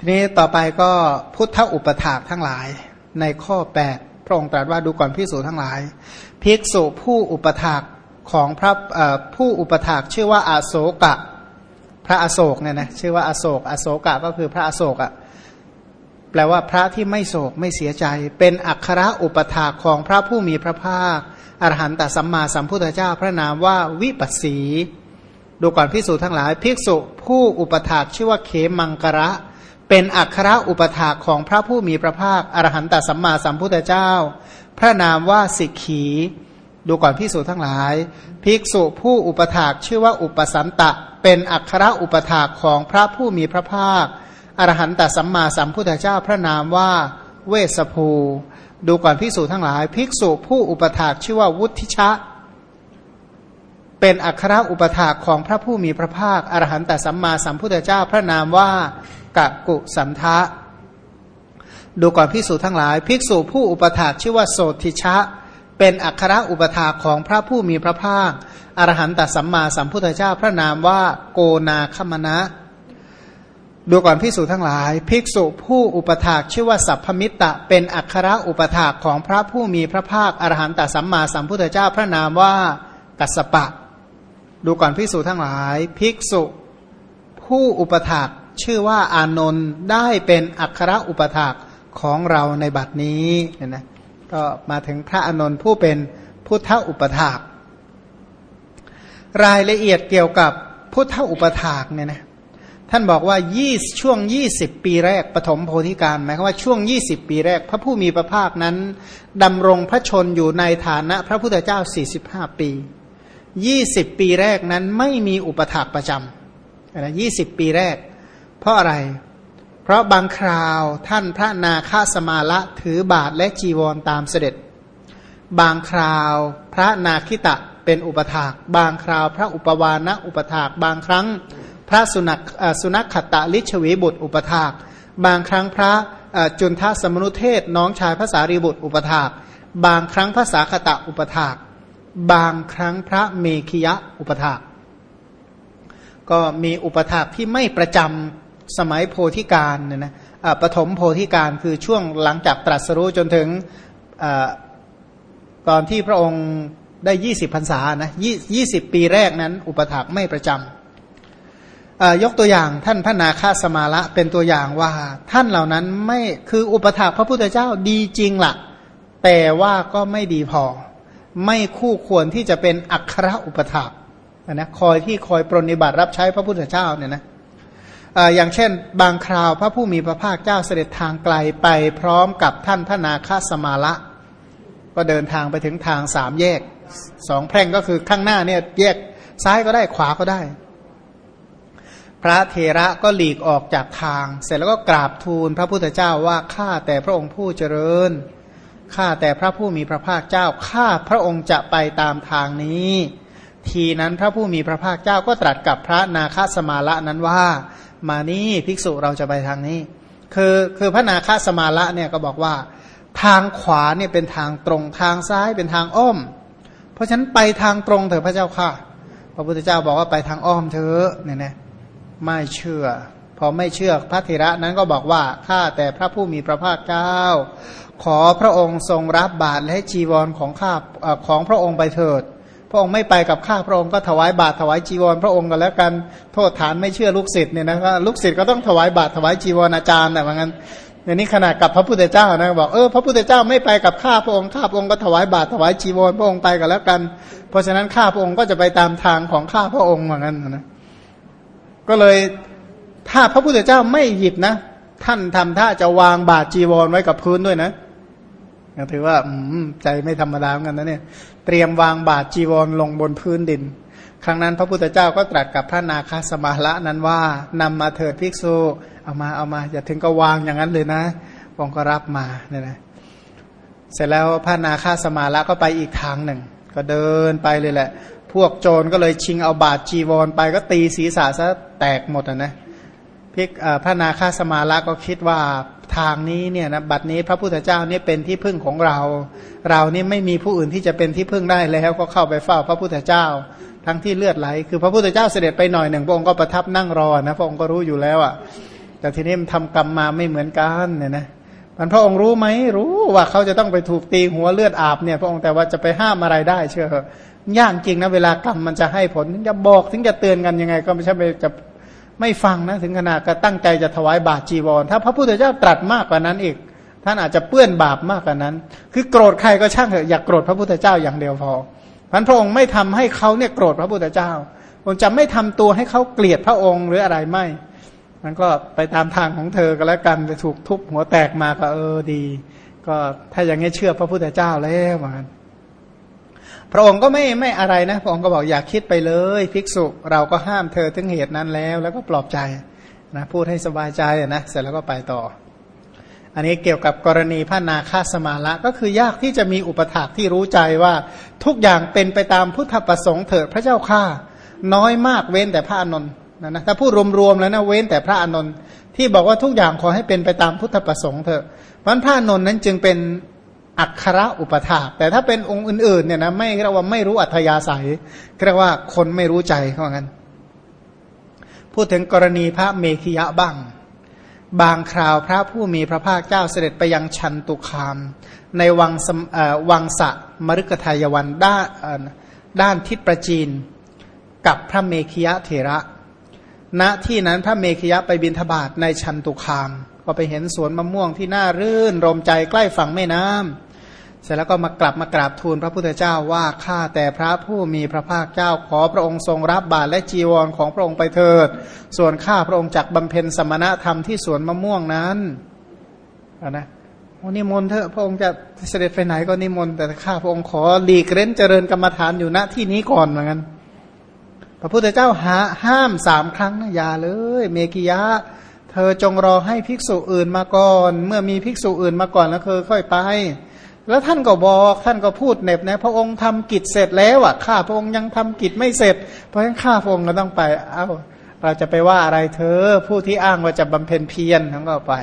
ทีนี้ต่อไปก็พุทธอุปถากทั้งหลาย ในข้อ 8 พระองค์ตรัสว่าดูก่อนพิสูจทั้งหลาย ภิกษุผู้อุปถากของพระผู้อุปถากชื่อว่าอาโศกะ พระอโศกเนี่ยนะชื่อว่าอาโศกอโศกะก็คือพระอโศกอะแปลว่าพระที่ไม่โศกไม่เสียใจ เป็นอัครอุปถากของพระผู้มีพระภาคอรหันตสัมมาสัมพุทธเจ้าพระนามว่าวิปัสสี ดูก่อนพิสูจทั้งหลาย ภิกษุผู้อุปถากชื่อว่าเขมังกระ เป็นอัครอุปถาของพระผู้มีพระภาคอรหันตสัมมาสัมพุทธเจ้า พระนามว่าสิกขี ดูก่อนพิสูจทั้งหลาย ภิกษุผู้อุปถากชื่อว่าอุปสันตะ เป็นอัครอุปถากของพระผู้มีพระภาคอรหันตสัมมาสัมพุทธเจ้า พระนามว่าเวสภู ดูก่อนภิกษุทั้งหลาย ภิกษุผู้อุปถากชื่อว่าวุฒิชะ เป็นอัครอุปถากของพระผู้มีพระภาคอรหันตสัมมาสัมพุทธเจ้า พระนามว่า กะกุสันทะ ดูก่อนภิกษุทั้งหลาย ภิกษุผู้อุปถากชื่อว่าโสติชะ เป็นอัครอุปถาของพระผู้มีพระภาค อรหันตสัมมาสัมพุทธเจ้าพระนามว่าโกนาคมณะดูก่อนภิกษุทั้งหลาย ภิกษุผู้อุปถากชื่อว่าสัพพมิตรเป็นอัครอุปถากของพระผู้มีพระภาคอรหันตสัมมาสัมพุทธเจ้าพระนามว่ากัสปะ ดูก่อนภิกษุทั้งหลาย ภิกษุผู้อุปถาก ชื่อว่าอานนท์ได้เป็นอัครอุปถากของเราในบัดนี้เนี่ยนะก็มาถึงพระอานนท์ผู้เป็นพุทธอุปถาก รายละเอียดเกี่ยวกับพุทธอุปถากเนี่ยนะท่านบอกว่ายี่ช่วงยี่สิบปีแรกปฐมโพธิการหมายความว่าช่วงยี่สิบปีแรก พระผู้มีพระภาคนั้นดำรงพระชนอยู่ในฐานะพระพุทธเจ้าสี่สิบห้าปียี่สิบปีแรกนั้นไม่มีอุปถากประจำนะยี่สิบปีแรก เพราะอะไร เพราะบางคราวท่านพระนาคาสมาละถือบาทและจีวรตามเสด็จ บางคราวพระนาคิตะเป็นอุปถาก บางคราวพระอุปวานะอุปถาก บางครั้งพระสุนัขสุนัขขตะลิชวีบุตรอุปถาก บางครั้งพระจุนทสมนุเทศน้องชายพระสารีบุตรอุปถาก บางครั้งพระสาคตะอุปถาก บางครั้งพระเมขิยะอุปถาก ก็มีอุปถากที่ไม่ประจำ สมัยโพธิการเนี่ยนะปฐมโพธิการคือช่วงหลังจากตรัสรู้จนถึงก่อนที่พระองค์ได้ยี่สิบพรรษานะยี่สิบปีแรกนั้น อุปถากไม่ประจำยกตัวอย่างท่านพระนาคาสมาละเป็นตัวอย่างว่า ท่านเหล่านั้นไม่คืออุปถากพระพุทธเจ้าดีจริงละ่ะ แต่ว่าก็ไม่ดีพอ ไม่คู่ควรที่จะเป็นอัครอุปถากนะคอยที่คอยปรนิบัติรับใช้พระพุทธเจ้าเนี่ยนะ อย่างเช่น บางคราวพระผู้มีพระภาคเจ้าเสด็จทางไกลไปพร้อมกับท่านพระนาคสมาละ ก็เดินทางไปถึงทางสามแยกสองแพร่งก็คือข้างหน้าเนี่ยแยกซ้ายก็ได้ขวาก็ได้ พระเทระก็หลีกออกจากทาง เสร็จแล้วก็กราบทูลพระพุทธเจ้าว่าข้าแต่พระองค์ผู้เจริญข้าแต่พระผู้มีพระภาคเจ้าข้าพระองค์จะไปตามทางนี้ ทีนั้นพระผู้มีพระภาคเจ้าก็ตรัสกับพระนาคสมาละนั้นว่า มานี่ภิกษุเราจะไปทางนี้ คือคือพระนาคสมาละเนี่ยก็บอกว่า ทางขวาเนี่ยเป็นทางตรงทางซ้ายเป็นทางอ้อม เพราะฉะนั้นไปทางตรงเถอะพระเจ้าค่ะ พระพุทธเจ้าบอกว่าไปทางอ้อมเถอะเนี่ยนะไม่เชื่อ พอไม่เชื่อพระเถระนั้นก็บอกว่าข้าแต่พระผู้มีพระภาคเจ้า ขอพระองค์ทรงรับบาตรและจีวรของข้าของพระองค์ไปเถิด พระองค์ไม่ไปกับข้าพระองค์ก็ถวายบาตรถวายจีวร พระองค์กันแล้วกันโทษฐานไม่เชื่อลูกศิษย์เนี่ยนะก็ลูกศิษย์ก็ต้องถวายบาตรถวายจีวรอาจารย์แต่ว่างั้นในนี้ขนาดกับพระพุทธเจ้านะบอกเออพระพุทธเจ้าไม่ไปกับข้าพระองค์ข้าพระองค์ก็ถวายบาตรถวายจีวรพระองค์ไปกันแล้วกัน เพราะฉะนั้นข้าพระองค์ก็จะไปตามทางของข้าพระองค์เหมือนกันนะก็เลยถ้าพระพุทธเจ้าไม่หยิบนะ ท่านทำท่าจะวางบาดจีวรไว้กับพื้นด้วยนะ ถือว่าใจไม่ธรรมดาเหมือนกันนะเนี่ย เตรียมวางบาดจีวรลงบนพื้นดิน ครั้งนั้นพระพุทธเจ้าก็ตรัสกับพระนาคาสมาละนั้นว่านำมาเถิดภิกษุ เอามาเอามาอย่าถึงก็วางอย่างนั้นเลยนะองค์ก็รับมาเนี่ยนะ เสร็จแล้วพระนาคาสมาละก็ไปอีกทางหนึ่ง ก็เดินไปเลยแหละ พวกโจรก็เลยชิงเอาบาดจีวรไปก็ตีศีรษะซะแตกหมดนะนะพิกพระนาคาสมาละก็คิดว่า ทางนี้เนี่ยนะบัดนี้พระพุทธเจ้านี่เป็นที่พึ่งของเรา เรานี่ไม่มีผู้อื่นที่จะเป็นที่พึ่งได้แล้วก็เข้าไปเฝ้าพระพุทธเจ้า ทั้งที่เลือดไหล คือพระพุทธเจ้าเสด็จไปหน่อยหนึ่งพระองค์ก็ประทับนั่งรอนะพระองค์ก็รู้อยู่แล้วอะแต่ทีนี้มันทำกรรมมาไม่เหมือนกันเนี่ยนะมันพระองค์รู้ไหมรู้ว่าเขาจะต้องไปถูกตีหัวเลือดอาบเนี่ย พระองค์แต่ว่าจะไปห้ามอะไรได้เชื่อยากจริงนะเวลากรรมมันจะให้ผลถึงจะบอกถึงจะเตือนกันยังไง ก็ไม่ใช่จะ ไม่ฟังนะถึงขนาดก็ตั้งใจจะถวายบาตรจีวร ถ้าพระพุทธเจ้าตรัสมากกว่านั้นอีก ท่านอาจจะเปื้อนบาปมากกว่านั้น คือโกรธใครก็ช่างเถอะอย่ากโกรธพระพุทธเจ้าอย่างเดียวพอพันพระองค์ไม่ทำให้เขาเนี่ยโกรธพระพุทธเจ้าองค์จะไม่ทำตัวให้เขาเกลียดพระองค์หรืออะไรไม่มันก็ไปตามทางของเธอก็แล้วกันจะถูกทุบหัวแตกมาก็เออดี ก็ถ้าอย่างนี้เชื่อพระพุทธเจ้าแล้วมัน พระองค์ก็ไม่ไม่อะไรนะ พระองค์ก็บอกอย่าคิดไปเลย ภิกษุเราก็ห้ามเธอถึงเหตุนั้นแล้ว แล้วก็ปลอบใจนะพูดให้สบายใจนะเสร็จแล้วก็ไปต่อ อันนี้เกี่ยวกับกรณีพระนาคาสมาละก็คือยากที่จะมีอุปถากที่รู้ใจว่าทุกอย่างเป็นไปตามพุทธประสงค์เถิดพระเจ้าข้าน้อยมากเว้นแต่พระอนนท์นะนะถ้าพูดรวมๆแล้วนะเว้นแต่พระอนนท์ที่บอกว่าทุกอย่างขอให้เป็นไปตามพุทธประสงค์เถอะเพราะพระอนนท์นั้นจึงเป็น อักขระอุปถาแต่ถ้าเป็นองค์อื่นๆเนี่ยนะไม่เรียกว่าไม่รู้อัธยาศัยเรียกว่าคนไม่รู้ใจเขาบอกงั้น พูดถึงกรณีพระเมขิยะบ้าง บางคราวพระผู้มีพระภาคเจ้าเสด็จไปยังชันตุคาม ในวังวังสะมฤคทายวันด้านด้านทิศประจีน กับพระเมขิยะเถระ ณที่นั้นพระเมขิยะไปบินทบาทในชันตุคามก็ไปเห็นสวนมะม่วงที่น่ารื่นรมใจใกล้ฝั่งแม่น้ำ เสร็จแล้วก็มากลับมากราบทูลพระพุทธเจ้าว่าข้าแต่พระผู้มีพระภาคเจ้าขอพระองค์ทรงรับบาตรและจีวรของพระองค์ไปเถิด ส่วนข้าพระองค์จักบำเพ็ญสมณธรรมที่สวนมะม่วงนั้นนะโอ้นิมนต์เถอะพระองค์จะเสด็จไปไหนก็นิมนต์แต่ข้าพระองค์ขอหลีกเล่นเจริญกรรมฐานอยู่ณที่นี้ก่อนเหมือนกันพระพุทธเจ้าหาห้ามสามครั้งนะอย่าเลย เมกิยะ เธอจงรอให้ภิกษุอื่นมาก่อน เมื่อมีภิกษุอื่นมาก่อนแล้วเธอค่อยไป แล้วท่านก็บอกท่านก็พูดเน็บนะพระองค์ทำกิจเสร็จแล้วอะข้าพระองค์ยังทำกิจไม่เสร็จ เพราะฉะนั้นข้าพระองค์ก็ต้องไป เอ้า เราจะไปว่าอะไรเธอ ผู้ที่อ้างว่าจะบำเพ็ญเพียรทั้งก็ไป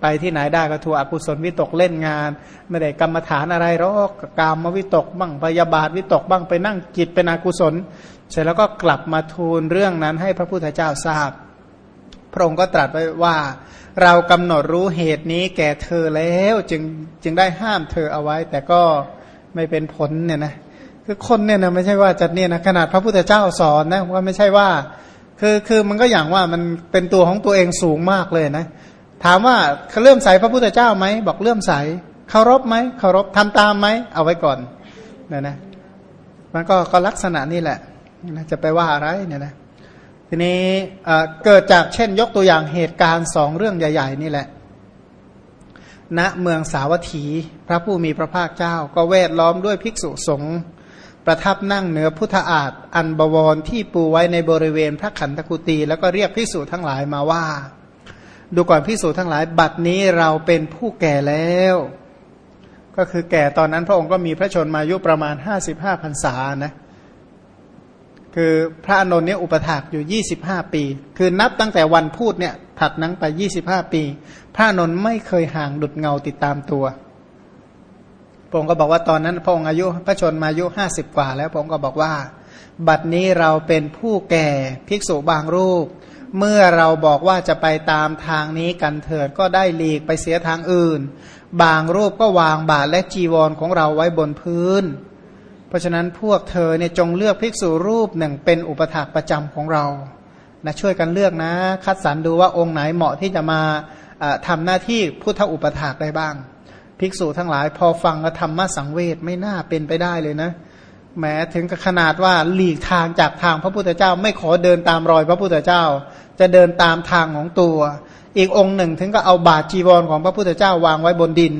ไปที่ไหนได้ก็ถูกอกุศลวิตกเล่นงาน ไม่ได้กรรมฐานอะไรหรอกกามมวิตกบ้างพยาบาทวิตกบ้างไปนั่งจิตเป็นอกุศล เสร็จแล้วก็กลับมาทูลเรื่องนั้นให้พระพุทธเจ้าทราบ พระองค์ก็ตรัสไว้ว่า เรากำหนดรู้เหตุนี้แก่เธอแล้วจึงจึงได้ห้ามเธอเอาไว้ แต่ก็ไม่เป็นผลเนี่ยนะคือคนเนี่ยนะไม่ใช่ว่าจะเนี่ยนะขนาดพระพุทธเจ้าสอนนะว่าไม่ใช่ว่า คือคือมันก็อย่างว่ามันเป็นตัวของตัวเองสูงมากเลยนะ ถามว่าเขาเลื่อมใสพระพุทธเจ้าไหมบอกเลื่อมใสเคารพไหมเคารพทำตามไหมเอาไว้ก่อนเนี่ยนะมันก็ก็ลักษณะนี่แหละจะไปว่าอะไรเนี่ยนะ ทีนี้เกิดจากเช่นยกตัวอย่างเหตุการณ์สองเรื่องใหญ่ ๆ นี่แหละ ณเมืองสาวัตถี พระผู้มีพระภาคเจ้า ก็เวทล้อมด้วยภิกษุสงฆ์ประทับนั่งเหนือพุทธอาฏอันบวรที่ปูไว้ในบริเวณพระขันธกุตีแล้วก็เรียกภิกษุทั้งหลายมาว่า ดูก่อนภิกษุทั้งหลาย บัดนี้เราเป็นผู้แก่แล้ว ก็คือแก่ตอนนั้นพระองค์ก็มีพระชนมายุประมาณห้าสิบห้าพรรษานะ คือพระอนนท์เนี่ยอุปถากอยู่ 25 ปี คือนับตั้งแต่วันพูดเนี่ยถัดนั้นไป 25 ปี พระอนนท์ไม่เคยห่างดุดเงาติดตามตัวพระองค์ก็บอกว่าตอนนั้นพระองค์อายุพระชนมายุห้าสิบกว่า แล้วพระองค์ก็บอกว่า บัดนี้เราเป็นผู้แก่ภิกษุบางรูป เมื่อเราบอกว่าจะไปตามทางนี้กันเถิดก็ได้หลีกไปเสียทางอื่น บางรูปก็วางบาทและจีวรของเราไว้บนพื้น ราะฉะนั้นพวกเธอเนี่ยจงเลือกภิกษุรูปหนึ่งเป็นอุปถากประจำของเรานะช่วยกันเลือกนะ คัดสรรดูว่าองค์ไหนเหมาะที่จะมาทำหน้าที่พุทธอุปถากได้บ้าง ภิกษุทั้งหลายพอฟังธรรมะสังเวชไม่น่าเป็นไปได้เลยนะแม้ถึงขนาดว่าหลีกทางจากทางพระพุทธเจ้า ไม่ขอเดินตามรอยพระพุทธเจ้า จะเดินตามทางของตัว อีกองค์หนึ่งถึงก็เอาบาตรจีวรของพระพุทธเจ้าวางไว้บนดิน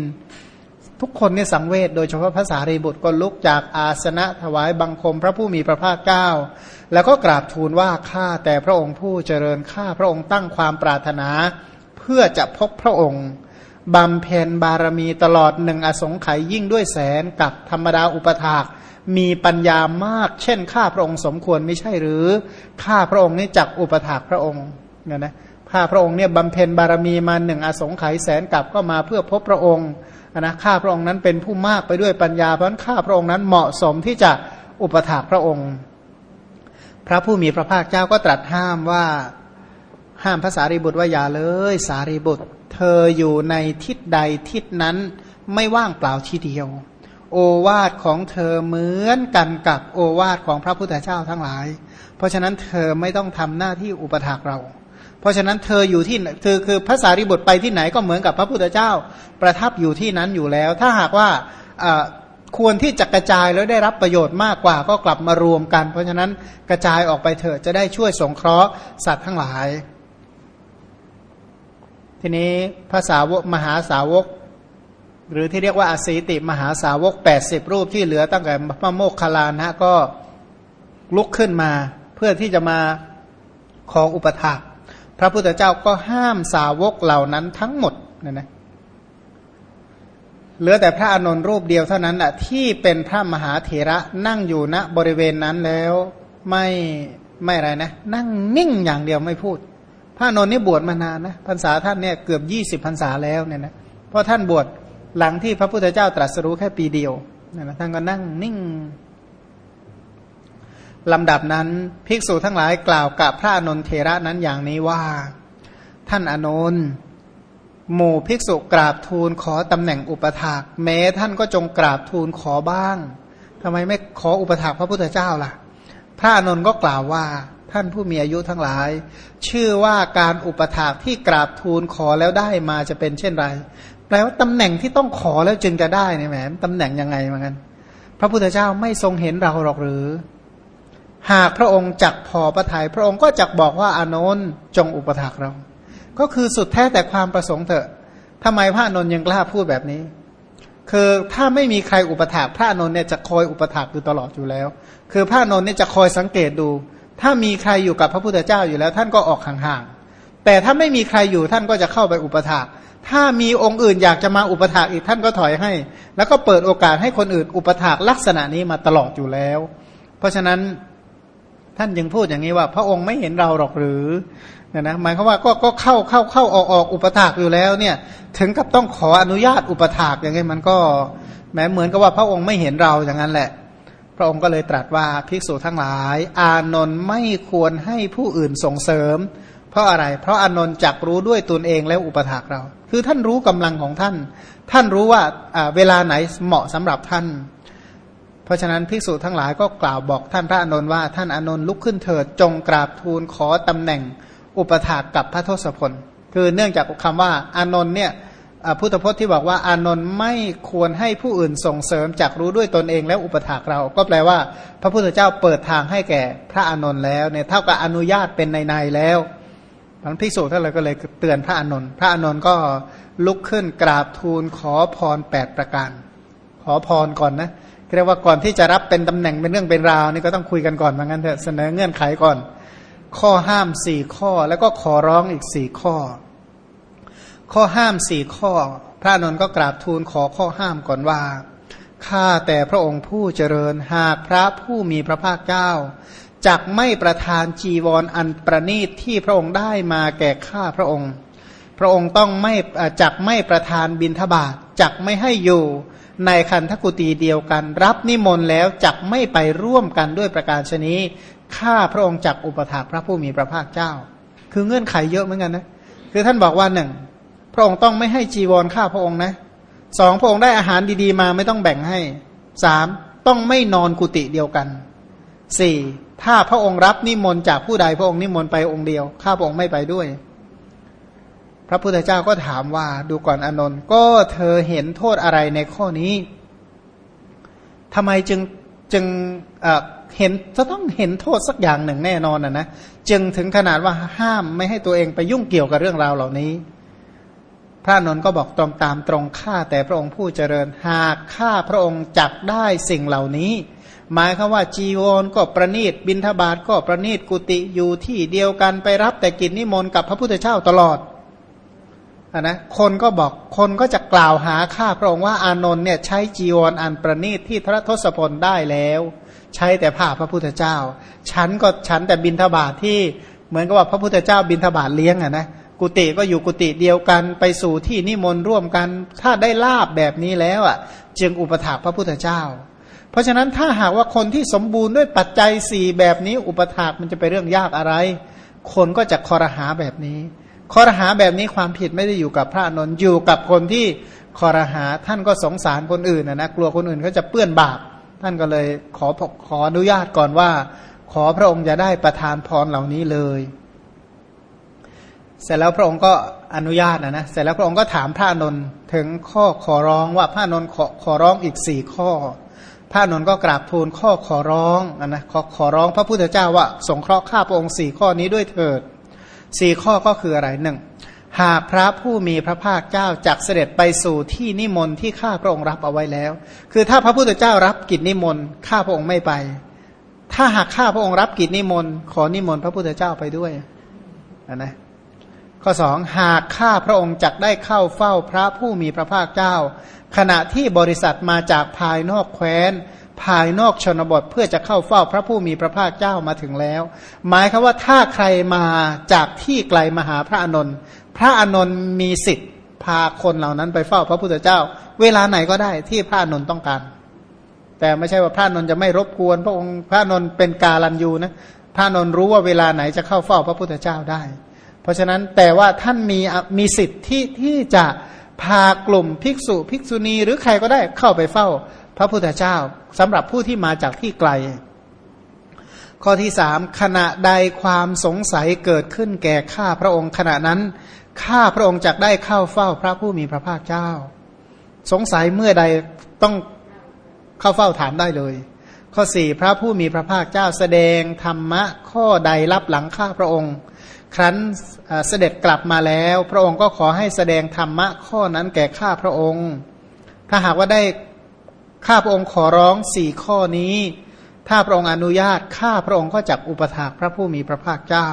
ทุกคนเนี่ยสังเวชโดยเฉพาะภาษารีบุตรก็ลุกจากอาสนะถวายบังคมพระผู้มีพระภาคเจ้า แล้วก็กราบทูลว่าข้าแต่พระองค์ผู้เจริญข้าพระองค์ตั้งความปรารถนา เพื่อจะพบพระองค์บำเพ็ญบารมีตลอดหนึ่งอสงไขยยิ่งด้วยแสนกับธรรมดาอุปถาก มีปัญญามาก เช่นข้าพระองค์สมควรไม่ใช่หรือข้าพระองค์นี่จักอุปถากพระองค์เนี่ยนะข้าพระองค์เนี่ยบำเพ็ญบารมีมาหนึ่งอสงไขยแสนกับก็มาเพื่อพบพระองค์ นะข้าพระองค์นั้นเป็นผู้มากไปด้วยปัญญาเพราะนั้นข้าพระองค์นั้นเหมาะสมที่จะอุปถากพระองค์ พระผู้มีพระภาคเจ้าก็ตรัสห้ามว่าห้ามภาษารีบุตรว่าอย่าเลย สารีบุตร เธออยู่ในทิศใดทิศนั้นไม่ว่างเปล่าทีเดียว โอวาทของเธอเหมือนกันกับโอวาทของพระพุทธเจ้าทั้งหลาย เพราะฉะนั้นเธอไม่ต้องทำหน้าที่อุปถากเรา เพราะฉะนั้นเธออยู่ที่เธอคือภาษารีบุตรไปที่ไหนก็เหมือนกับพระพุทธเจ้า ประทับอยู่ที่นั้นอยู่แล้ว ถ้าหากว่าควรที่จะกระจายแล้วได้รับประโยชน์มากกว่าก็กลับมารวมกัน เพราะฉะนั้นกระจายออกไปเถอะจะได้ช่วยสงเคราะห์สัตว์ทั้งหลาย ทีนี้ภาษาวกมหาสาวก หรือที่เรียกว่าอาศีติมหาสาวก 80 รูปที่เหลือตั้งแต่พระโมกขลานะก็ลุกขึ้นมา เพื่อที่จะมาของอุปถาก พระพุทธเจ้าก็ห้ามสาวกเหล่านั้นทั้งหมดเนะนะเหลือแต่พระอานนท์รูปเดียวเท่านั้นแหละที่เป็นพระมหาเถระนั่งอยู่ณบริเวณนั้นแล้วไม่ไม่อะไรนะ นั่งนิ่งอย่างเดียวไม่พูด พระอานนท์นี่บวชมานานนะพรรษาท่านเนี่ยเกือบยี่สิบพรรษาแล้วเนี่ยนะเพราะท่านบวชหลังที่พระพุทธเจ้าตรัสรู้แค่ปีเดียวนะนะท่านก็นั่งนิ่ง ลำดับนั้นภิกษุทั้งหลายกล่าวกับพระอนนทเทระนั้นอย่างนี้ว่า ท่านอนนหมู่ภิกษุกราบทูลขอตำแหน่งอุปถากแม้ท่านก็จงกราบทูลขอบ้างทำไมไม่ขออุปถากพระพุทธเจ้าล่ะ พระอนนก็กล่าวว่าท่านผู้มีอายุทั้งหลาย ชื่อว่าการอุปถากที่กราบทูลขอแล้วได้มาจะเป็นเช่นไร แปลว่าตำแหน่งที่ต้องขอแล้วจึงจะได้เนี่ยแหมตำแหน่งยังไงเหมือนกันพระพุทธเจ้าไม่ทรงเห็นเราหรอกหรือ หากพระองค์จักพอประทยัยพระองค์ก็จักบอกว่าอานนท์จงอุปถากเรา ก็คือสุดแท้แต่ความประสงค์เถอะทำไมพระนนท์ยังกล้าพูดแบบนี้ คือถ้าไม่มีใครอุปถากพระนนท์เนี่ยจะคอยอุปถากอยู่ตลอดอยู่แล้ว คือพระนนท์เนี่ยจะคอยสังเกตดู ถ้ามีใครอยู่กับพระพุทธเจ้าอยู่แล้ว ท่านก็ออกห่างๆแต่ถ้าไม่มีใครอยู่ท่านก็จะเข้าไปอุปถากถ้ามีองค์อื่นอยากจะมาอุปถากอีกท่านก็ถอยให้ แล้วก็เปิดโอกาสให้คนอื่นอุปถากลักษณะนี้มาตลอดอยู่แล้ว เพราะฉะนั้น ท่านยังพูดอย่างนี้ว่า พระองค์ไม่เห็นเราหรอกหรือเนี่ยนะหมายความว่าก็ก็เข้าเข้าเข้าออกออกอุปถากอยู่แล้วเนี่ยถึงกับต้องขออนุญาตอุปถากอย่างนี้มันก็แม้เหมือนกับว่าพระองค์ไม่เห็นเราอย่างนั้นแหละ พระองค์ก็เลยตรัสว่าภิกษุทั้งหลาย อานนท์ไม่ควรให้ผู้อื่นส่งเสริม เพราะอะไร เพราะอานนท์จักรู้ด้วยตนเองแล้วอุปถากเรา คือท่านรู้กำลังของท่าน ท่านรู้ว่าเวลาไหนเหมาะสำหรับท่าน เพราะฉะนั้นภิกษุทั้งหลายก็กล่าวบอกท่านพระอานนท์ว่าท่านอานนท์ลุกขึ้นเถิดจงกราบทูลขอตำแหน่งอุปถากกับพระทศพล คือเนื่องจากคำว่าอานนท์เนี่ยพุทธพจน์ที่บอกว่าอานนท์ไม่ควรให้ผู้อื่นส่งเสริมจักรู้ด้วยตนเองแล้วอุปถากเรา ก็แปลว่า พระพุทธเจ้าเปิดทางให้แก่พระอานนท์แล้วเนี่ยเท่ากับอนุญาตเป็นในในแล้วพระภิกษุท่านเลยก็เลยเตือนพระอานนท์พระอานนท์ก็ลุกขึ้นกราบทูลขอพรแปดประการ ขอพรก่อนนะ เรียกว่าก่อนที่จะรับเป็นตำแหน่งเป็นเรื่องเป็นราวนี่ก็ต้องคุยกันก่อนเหมือนกันเถอะเสนอเงื่อนไขก่อน ข้อห้ามสี่ข้อแล้วก็ขอร้องอีกสี่ข้อ ข้อห้ามสี่ข้อ พระนนท์ก็กราบทูลขอข้อห้ามก่อนว่าข้าแต่พระองค์ผู้เจริญหากพระผู้มีพระภาคเจ้าจักไม่ประทานจีวรออันประณีตที่พระองค์ได้มาแก่ข้าพระองค์ พระองค์ต้องไม่จักไม่ประทานบินทบาทจักไม่ให้อยู่ ในคันทกุตีเดียวกัน รับนิมนต์แล้วจักไม่ไปร่วมกันด้วยประการชนี้ข้าพระองค์จักอุปถากพระผู้มีพระภาคเจ้า คือเงื่อนไขเยอะเหมือนกันนะคือท่านบอกว่าหนึ่งพระองค์ต้องไม่ให้จีวรข้าพระองค์นะสองพระองค์ได้อาหารดีๆมาไม่ต้องแบ่งให้สามต้องไม่นอนกุฏิเดียวกันสี่ถ้าพระองค์รับนิมนต์จากผู้ใดพระองค์นิมนต์ไปองค์เดียว ข้าพระองค์ไม่ไปด้วย พระพุทธเจ้าก็ถามว่าดูก่อนอนนท์ก็เธอเห็นโทษอะไรในข้อนี้ทำไมจึงจึงเห็นจะต้องเห็นโทษสักอย่างหนึ่งแน่นอนนะนะจึงถึงขนาดว่าห้ามไม่ให้ตัวเองไปยุ่งเกี่ยวกับเรื่องราวเหล่านี้ พระนนท์ก็บอกตรงตามตรงข้าแต่พระองค์ผู้เจริญหากข้าพระองค์จักได้สิ่งเหล่านี้ หมายคือว่าจีวรก็ประนีตบินทบาทก็ประนีตกุติอยู่ที่เดียวกันไปรับแต่กินนิมนต์กับพระพุทธเจ้าตลอด นะคนก็บอกคนก็จะกล่าวหาข้าพระองค์ว่าอานนท์เนี่ยใช้จีวรอันประนีตที่พระทศพลได้แล้ว ใช้แต่ผ้าพระพุทธเจ้า ฉันก็ฉันแต่บินทบาทที่เหมือนกับว่าพระพุทธเจ้าบินทบาทเลี้ยงอะนะกุฏิก็อยู่กุฏิเดียวกันไปสู่ที่นิมนต์ร่วมกัน ถ้าได้ลาบแบบนี้แล้วอะ จึงอุปถากพระพุทธเจ้า เพราะฉะนั้นถ้าหากว่าคนที่สมบูรณ์ด้วยปัจจัยสี่แบบนี้อุปถากมันจะไปเรื่องยากอะไร คนก็จะคอรหาแบบนี้ คอรหาแบบนี้ความผิดไม่ได้อยู่กับพระนนท์อยู่กับคนที่คอรหาท่านก็สงสารคนอื่นนะนะกลัวคนอื่นเขาจะเปื้อนบาป ท่านก็เลยขอขออนุญาตก่อนว่า ขอพระองค์จะได้ประทานพรเหล่านี้เลย เสร็จแล้วพระองค์ก็อนุญาตนะนะเสร็จแล้วพระองค์ก็ถามพระนนท์ถึงข้อขอร้องว่าพระนนท์ขอขอร้องอีกสี่ข้อ พระนนท์ก็กราบทูลข้อขอร้องนะนะขอขอร้องพระพุทธเจ้าว่า สงเคราะห์ข้าพระองค์สี่ข้อนี้ด้วยเถิด สี่ข้อก็คืออะไรหนึ่งหากพระผู้มีพระภาคเจ้าจักเสด็จไปสู่ที่นิมนต์ที่ข้าพระองค์รับเอาไว้แล้ว คือถ้าพระพุทธเจ้ารับกิจนิมนต์ข้าพระองค์ไม่ไป ถ้าหากข้าพระองค์รับกิจนิมนต์ขอนิมนต์พระพุทธเจ้าไปด้วยนะข้อสองหากข้าพระองค์จักได้เข้าเฝ้าพระผู้มีพระภาคเจ้า ขณะที่บริษัทมาจากภายนอกแคว้น ภายนอกชนบทเพื่อจะเข้าเฝ้าพระผู้มีพระภาคเจ้ามาถึงแล้ว หมายคือว่าถ้าใครมาจากที่ไกลมาหาพระอนนท์พระอนนท์มีสิทธิ์พาคนเหล่านั้นไปเฝ้าพระพุทธเจ้า เวลาไหนก็ได้ที่พระอนนท์ต้องการ แต่ไม่ใช่ว่าพระอนนท์จะไม่รบกวน พระองค์พระอนนท์เป็นกาลันยูนะพระอนนท์รู้ว่าเวลาไหนจะเข้าเฝ้าพระพุทธเจ้าได้ เพราะฉะนั้นแต่ว่าท่านมีมีสิทธิ์ที่ที่จะพากลุ่มภิกษุภิกษุณีหรือใครก็ได้เข้าไปเฝ้า พระพุทธเจ้าสำหรับผู้ที่มาจากที่ไกล ข้อที่สามขณะใดความสงสัยเกิดขึ้นแก่ข้าพระองค์ ขณะนั้นข้าพระองค์จักได้เข้าเฝ้าพระผู้มีพระภาคเจ้า สงสัยเมื่อใดต้องเข้าเฝ้าถามได้เลย ข้อสี่พระผู้มีพระภาคเจ้าแสดงธรรมะข้อใดรับหลังข้าพระองค์ ครั้นเสด็จกลับมาแล้ว พระองค์ก็ขอให้แสดงธรรมะข้อนั้นแก่ข้าพระองค์ ถ้าหากว่าได้ ข้าพระองค์ขอร้องสี่ข้อนี้ ถ้าพระองค์อนุญาต ข้าพระองค์ก็จักอุปถากพระผู้มีพระภาคเจ้า